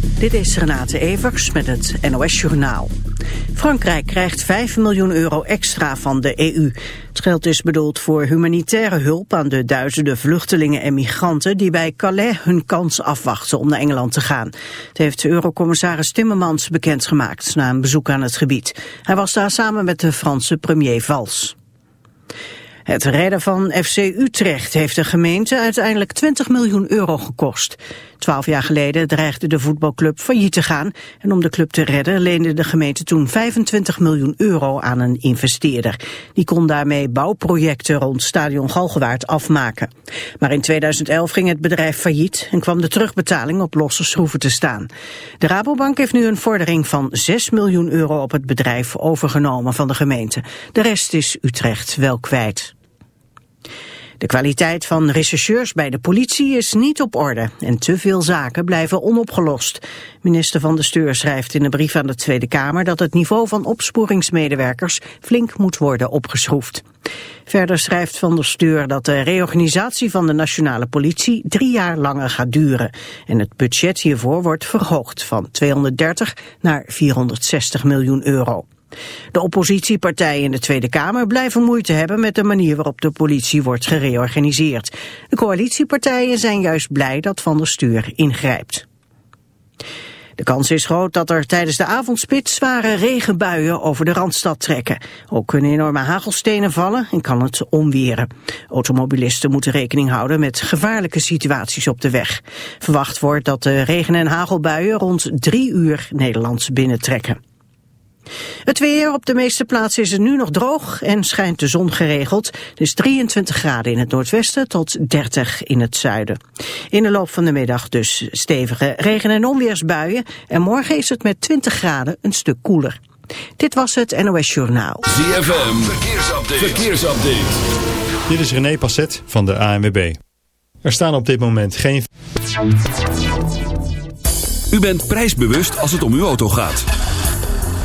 Dit is Renate Evers met het NOS Journaal. Frankrijk krijgt 5 miljoen euro extra van de EU. Het geld is bedoeld voor humanitaire hulp aan de duizenden vluchtelingen en migranten die bij Calais hun kans afwachten om naar Engeland te gaan. Het heeft eurocommissaris Timmermans bekendgemaakt na een bezoek aan het gebied. Hij was daar samen met de Franse premier Valls. Het redden van FC Utrecht heeft de gemeente uiteindelijk 20 miljoen euro gekost. Twaalf jaar geleden dreigde de voetbalclub failliet te gaan. En om de club te redden leende de gemeente toen 25 miljoen euro aan een investeerder. Die kon daarmee bouwprojecten rond stadion Galgenwaard afmaken. Maar in 2011 ging het bedrijf failliet en kwam de terugbetaling op losse schroeven te staan. De Rabobank heeft nu een vordering van 6 miljoen euro op het bedrijf overgenomen van de gemeente. De rest is Utrecht wel kwijt. De kwaliteit van rechercheurs bij de politie is niet op orde en te veel zaken blijven onopgelost. Minister van de Steur schrijft in een brief aan de Tweede Kamer dat het niveau van opsporingsmedewerkers flink moet worden opgeschroefd. Verder schrijft Van der Steur dat de reorganisatie van de nationale politie drie jaar langer gaat duren. En het budget hiervoor wordt verhoogd van 230 naar 460 miljoen euro. De oppositiepartijen in de Tweede Kamer blijven moeite hebben met de manier waarop de politie wordt gereorganiseerd. De coalitiepartijen zijn juist blij dat Van der Stuur ingrijpt. De kans is groot dat er tijdens de avondspits zware regenbuien over de Randstad trekken. Ook kunnen enorme hagelstenen vallen en kan het omweren. Automobilisten moeten rekening houden met gevaarlijke situaties op de weg. Verwacht wordt dat de regen- en hagelbuien rond drie uur Nederlands binnentrekken. Het weer op de meeste plaatsen is het nu nog droog en schijnt de zon geregeld. Het is 23 graden in het noordwesten tot 30 in het zuiden. In de loop van de middag dus stevige regen- en onweersbuien. En morgen is het met 20 graden een stuk koeler. Dit was het NOS Journaal. ZFM, verkeersupdate. verkeersupdate. Dit is René Passet van de ANWB. Er staan op dit moment geen... U bent prijsbewust als het om uw auto gaat.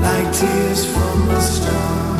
like tears from a star.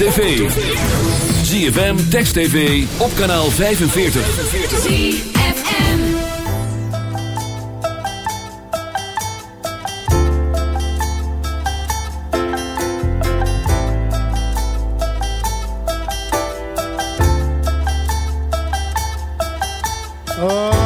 tv. ZFM, Text TV, op kanaal 45. ZFM. Summer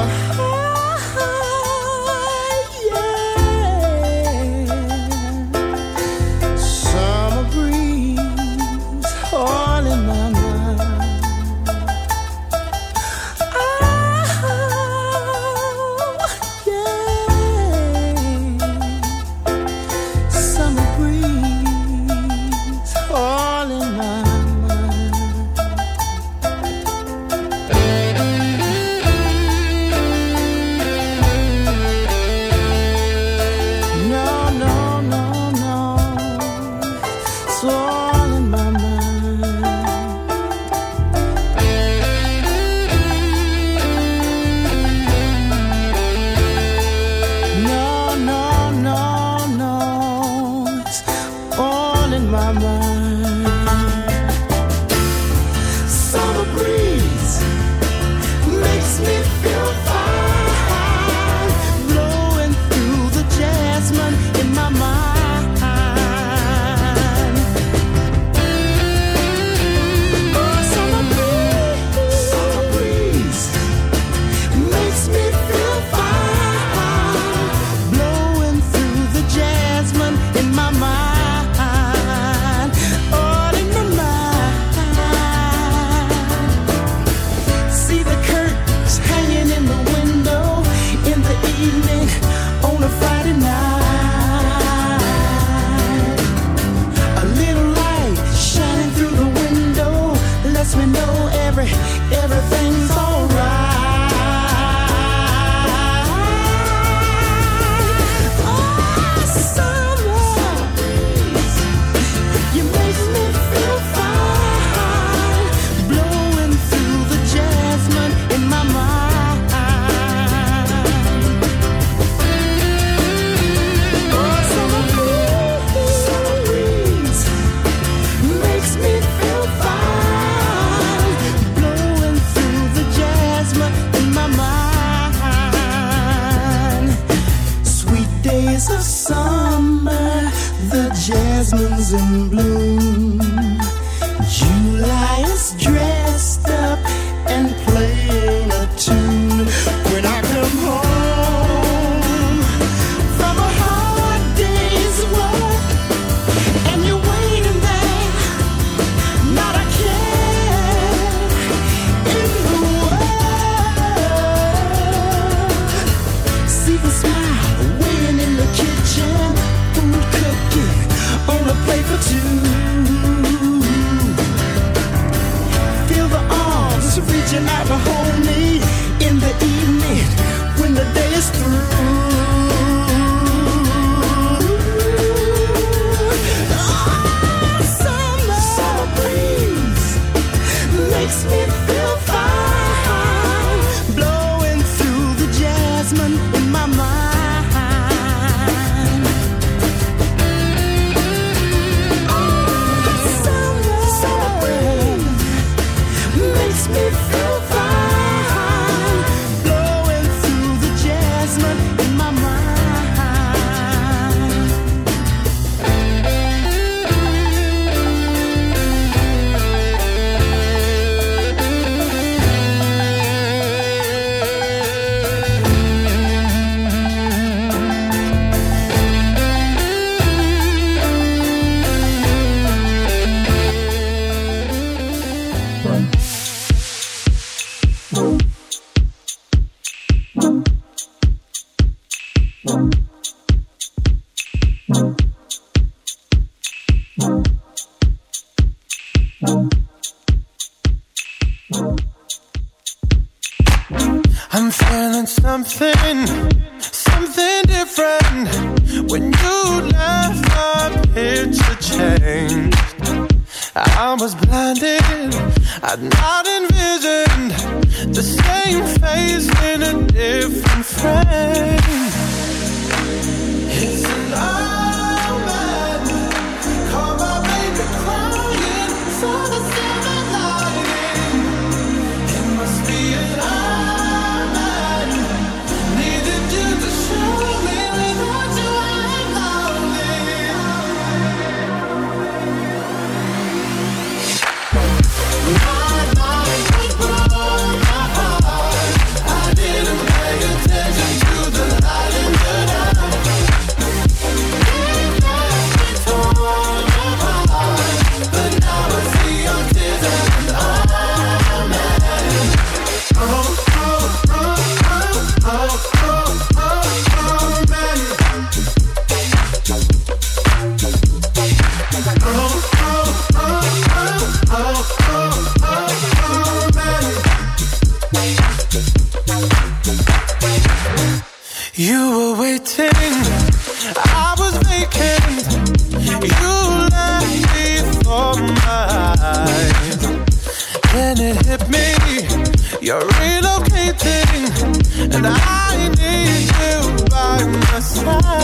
I need you by my side.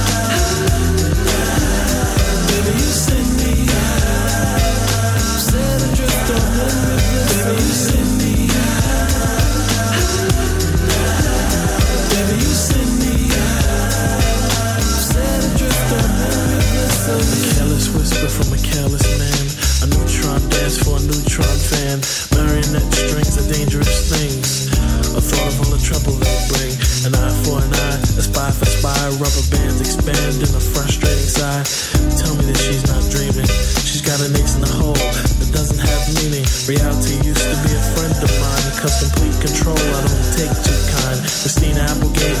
Whisper from a careless man. A neutron dance for a neutron fan. Marionette strings are dangerous things. A thought of all the trouble they bring. An eye for an eye, a spy for spy. Rubber bands expand in a frustrating sigh. Tell me that she's not dreaming. She's got an ace in the hole that doesn't have meaning. Reality used to be a friend of mine. Cause complete control, I don't take too kind. Christina Applegate,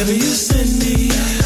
Baby, you send me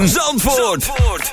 ZFM Zandvoort.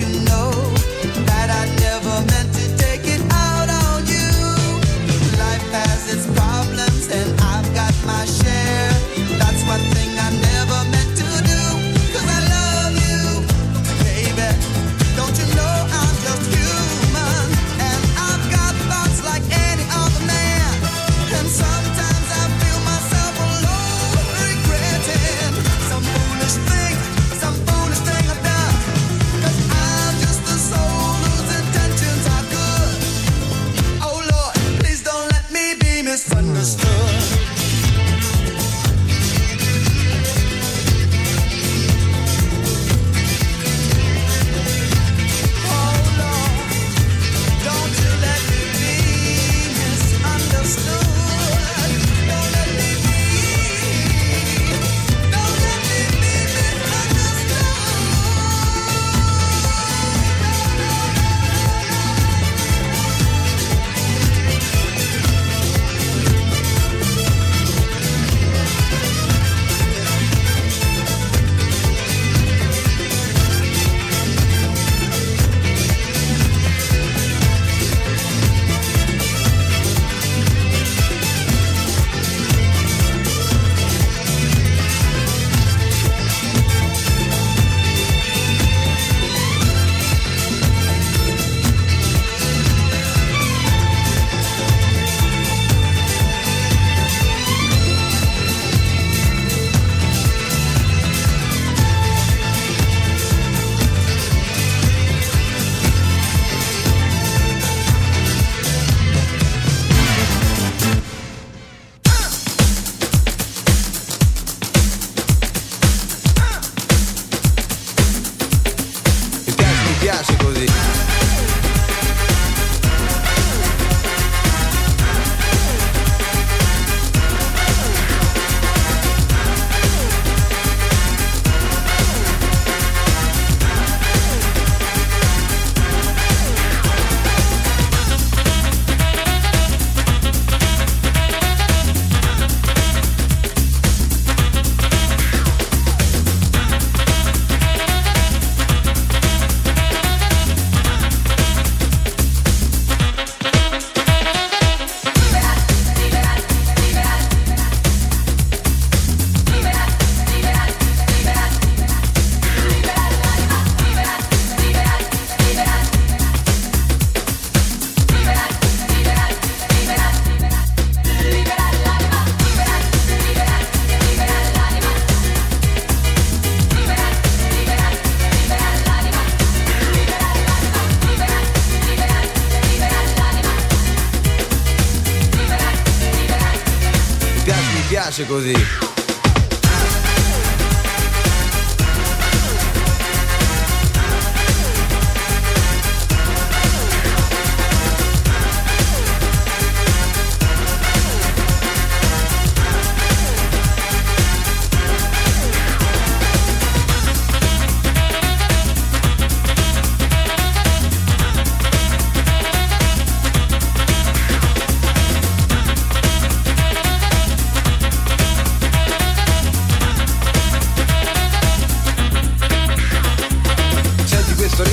to know.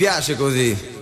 piace così.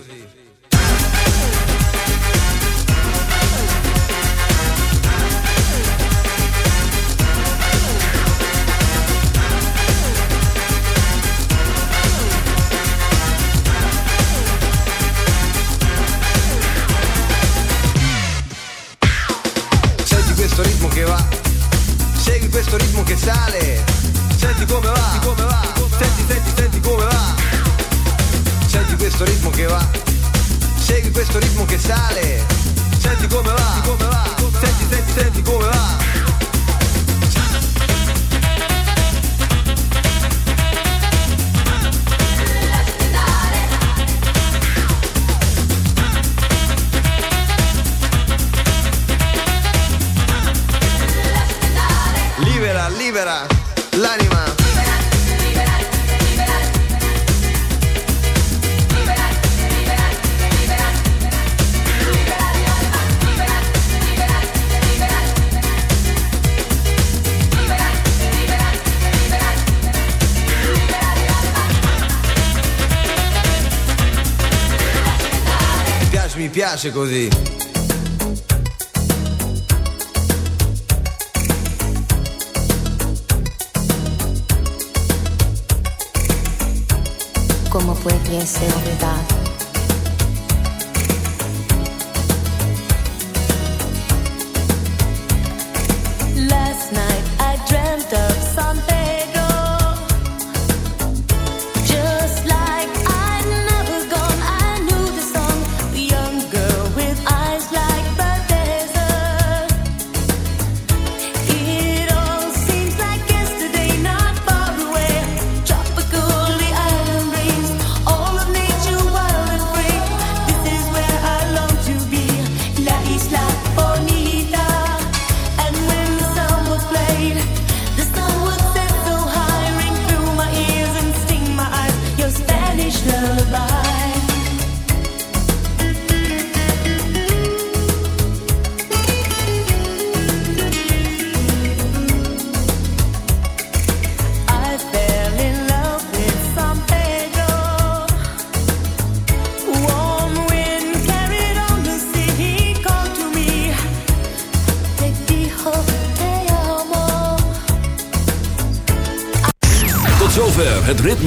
piace così. Come puoi?